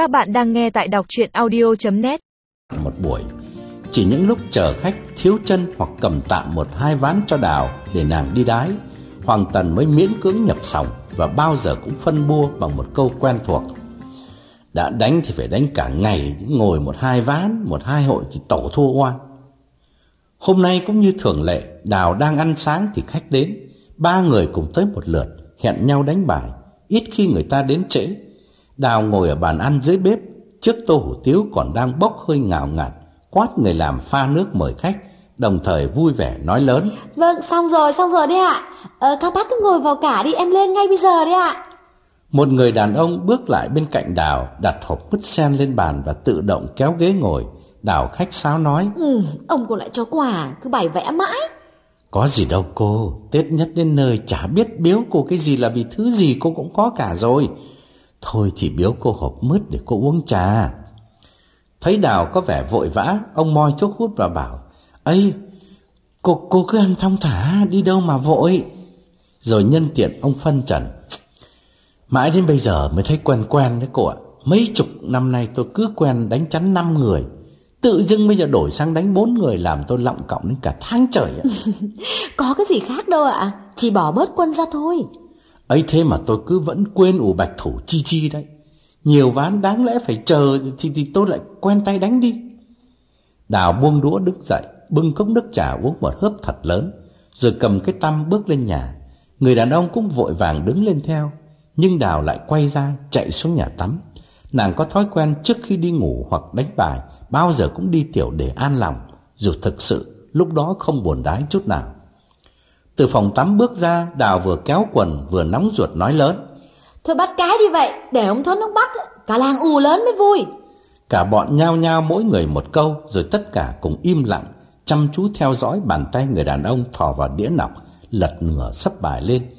Các bạn đang nghe tại đọc chuyện audio.net Một buổi Chỉ những lúc chờ khách thiếu chân hoặc cầm tạm một hai ván cho đào để nàng đi đái Hoàng Tần mới miễn cưỡng nhập sòng và bao giờ cũng phân bua bằng một câu quen thuộc. Đã đánh thì phải đánh cả ngày Ngồi một hai ván, một hai hội thì tổ thua oan. Hôm nay cũng như thường lệ Đào đang ăn sáng thì khách đến Ba người cùng tới một lượt Hẹn nhau đánh bài Ít khi người ta đến trễ. Đào ngồi ở bàn ăn dưới bếp Trước tô hủ tiếu còn đang bốc hơi ngào ngạt Quát người làm pha nước mời khách Đồng thời vui vẻ nói lớn Vâng, xong rồi, xong rồi đấy ạ. Ờ, các bác cứ ngồi vào cả đi, em lên ngay bây giờ đấy ạ. Một người đàn ông bước lại bên cạnh Đào Đặt hộp mứt sen lên bàn và tự động kéo ghế ngồi Đào khách sáo nói Ừ, ông cô lại cho quà, cứ bày vẽ mãi. Có gì đâu cô Tết nhất đến nơi chả biết biếu cô cái gì là vì thứ gì cô cũng có cả rồi Thôi thì biếu cô hộp mứt để cô uống trà. Thấy Đào có vẻ vội vã Ông moi thuốc hút và bảo ấy cô, cô cứ ăn thong thả Đi đâu mà vội? Rồi nhân tiện ông phân trần Mãi đến bây giờ mới thấy quen quen đấy cô ạ. Mấy chục năm nay tôi cứ quen đánh chắn năm người Tự dưng bây giờ đổi sang đánh bốn người Làm tôi lọng cộng đến cả tháng trời ạ. Có cái gì khác đâu ạ, chỉ bỏ bớt quân ra thôi ấy thế mà tôi cứ vẫn quên ủ bạch thủ chi chi đấy. Nhiều ván đáng lẽ phải chờ Thì, thì tôi lại quen tay đánh đi. Đào buông đũa đứng dậy Bưng cốc nước trà uống một hớp thật lớn Rồi cầm cái tăm bước lên nhà. Người đàn ông cũng vội vàng đứng lên theo Nhưng Đào lại quay ra chạy xuống nhà tắm. Nàng có thói quen trước khi đi ngủ hoặc đánh bài Bao giờ cũng đi tiểu để an lòng Dù thực sự lúc đó không buồn đái chút nào. Từ phòng tắm bước ra Đào vừa kéo quần vừa nóng ruột nói lớn. Thôi bắt cái đi vậy, để ông Thuấn ông bắt, cả làng ù lớn mới vui. Cả bọn nhao nhao mỗi người một câu Rồi tất cả cùng im lặng Chăm chú theo dõi bàn tay người đàn ông thò vào đĩa nọc Lật nửa sấp bài lên.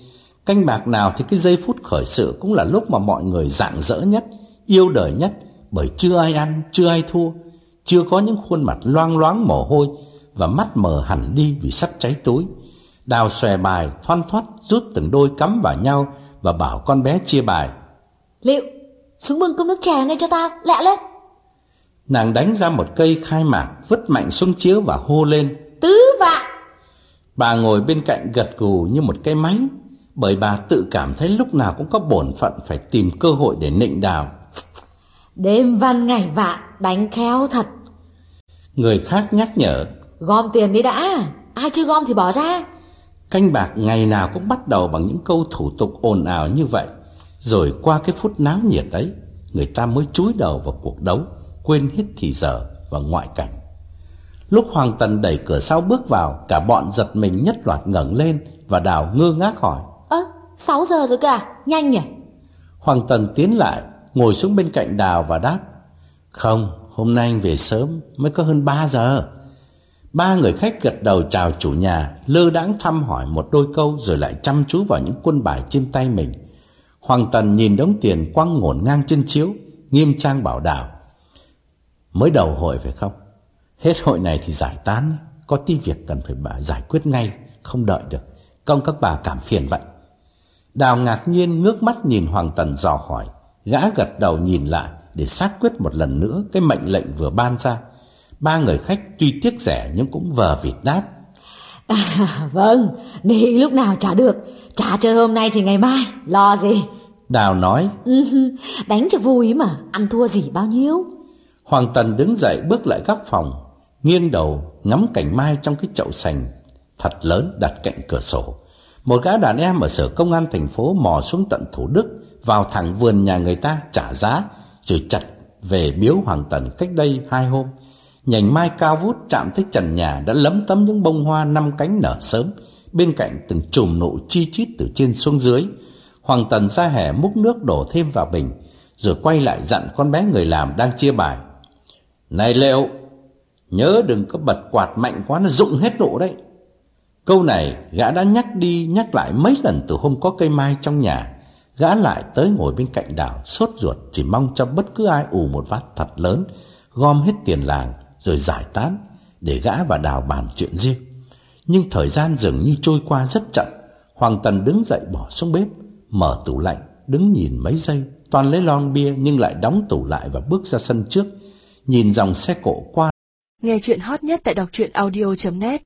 Canh bạc nào thì cái giây phút khởi sự Cũng là lúc mà mọi người rạng rỡ nhất Yêu đời nhất Bởi chưa ai ăn, chưa ai thua Chưa có những khuôn mặt loang loáng mồ hôi Và mắt mờ hẳn đi vì sắp cháy túi Đào xòe bài thoăn thoắt Rút từng đôi cắm vào nhau Và bảo con bé chia bài Liệu, xuống bưng cốc nước trà này cho tao, lẹ lên. Nàng đánh ra một cây khai mạc Vứt mạnh xuống chiếu và hô lên Tứ vạn. Bà ngồi bên cạnh gật gù như một cái máy Bởi bà tự cảm thấy lúc nào cũng có bổn phận Phải tìm cơ hội để nịnh đào Đêm văn ngày vạn, đánh khéo thật. Người khác nhắc nhở Gom tiền đi đã, ai chưa gom thì bỏ ra. Canh bạc ngày nào cũng bắt đầu bằng những câu thủ tục ồn ào như vậy. Rồi qua cái phút náo nhiệt ấy Người ta mới chúi đầu vào cuộc đấu Quên hết thì giờ và ngoại cảnh. Lúc Hoàng Tần đẩy cửa sau bước vào Cả bọn giật mình nhất loạt ngẩng lên Và đào ngơ ngác hỏi. Ơ, 6 giờ rồi cả, nhanh nhỉ? Hoàng Tần tiến lại Ngồi xuống bên cạnh đào và đáp. Không, hôm nay anh về sớm Mới có hơn 3 giờ Ba người khách gật đầu chào chủ nhà, Lơ đãng thăm hỏi một đôi câu Rồi lại chăm chú vào những quân bài trên tay mình. Hoàng Tần nhìn đống tiền quăng ngổn ngang trên chiếu, Nghiêm trang bảo đào Mới đầu hội phải không? Hết hội này thì giải tán. Có tí việc cần phải bà giải quyết ngay, Không đợi được. Công các bà cảm phiền vậy. Đào ngạc nhiên ngước mắt nhìn Hoàng Tần dò hỏi, Gã gật đầu nhìn lại Để xác quyết một lần nữa Cái mệnh lệnh vừa ban ra. Ba người khách tuy tiếc rẻ Nhưng cũng vờ vịt đáp À, vâng, nghỉ lúc nào trả được. Trả chơi hôm nay thì ngày mai, lo gì. Đào nói Ừ, đánh cho vui mà, ăn thua gì bao nhiêu. Hoàng Tần đứng dậy bước lại góc phòng Nghiêng đầu ngắm cảnh mai trong cái chậu sành Thật lớn đặt cạnh cửa sổ Một gã đàn em ở sở công an thành phố Mò xuống tận Thủ Đức Vào thẳng vườn nhà người ta trả giá Rồi chặt về biếu Hoàng Tần cách đây hai hôm Nhành mai cao vút chạm tới trần nhà Đã lấm tấm những bông hoa năm cánh nở sớm, Bên cạnh từng chùm nụ chi chít từ trên xuống dưới. Hoàng Tần ra hẻ múc nước đổ thêm vào bình, Rồi quay lại dặn con bé người làm đang chia bài. Này Liệu Nhớ đừng có bật quạt mạnh quá, Nó rụng hết nụ đấy. Câu này gã đã nhắc đi nhắc lại mấy lần Từ hôm có cây mai trong nhà. Gã lại tới ngồi bên cạnh đảo, Sốt ruột, chỉ mong cho bất cứ ai ủ một vát thật lớn, Gom hết tiền làng rồi giải tán Để gã và đào bàn chuyện riêng. Nhưng thời gian dường như trôi qua rất chậm. Hoàng Tần đứng dậy bỏ xuống bếp Mở tủ lạnh Đứng nhìn mấy giây Toàn lấy lon bia nhưng lại đóng tủ lại và bước ra sân trước, nhìn dòng xe cộ qua. Nghe chuyện hot nhất tại đọc truyện audio.net